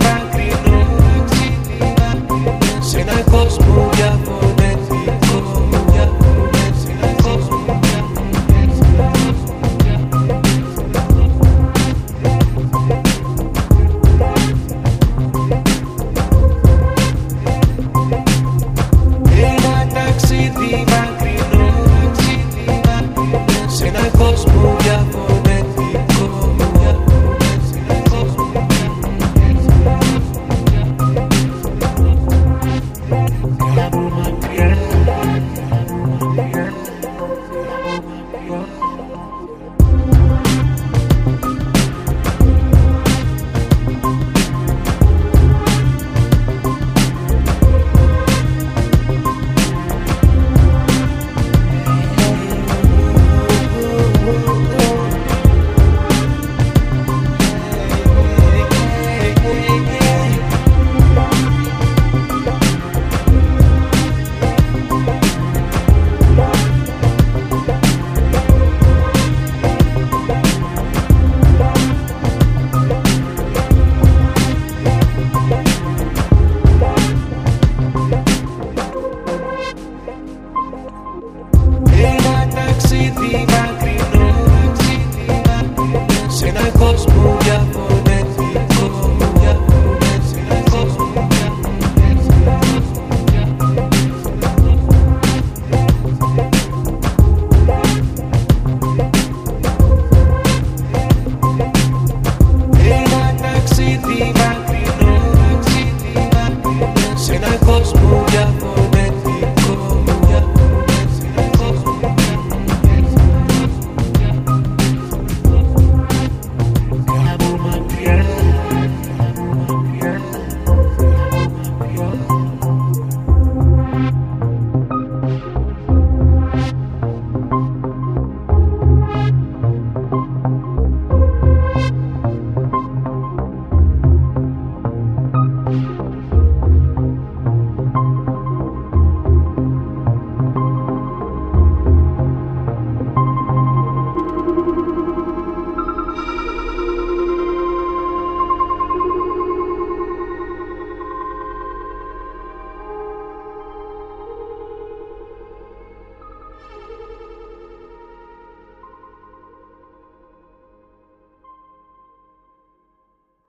back. Bye. Σε ένα κόσμο για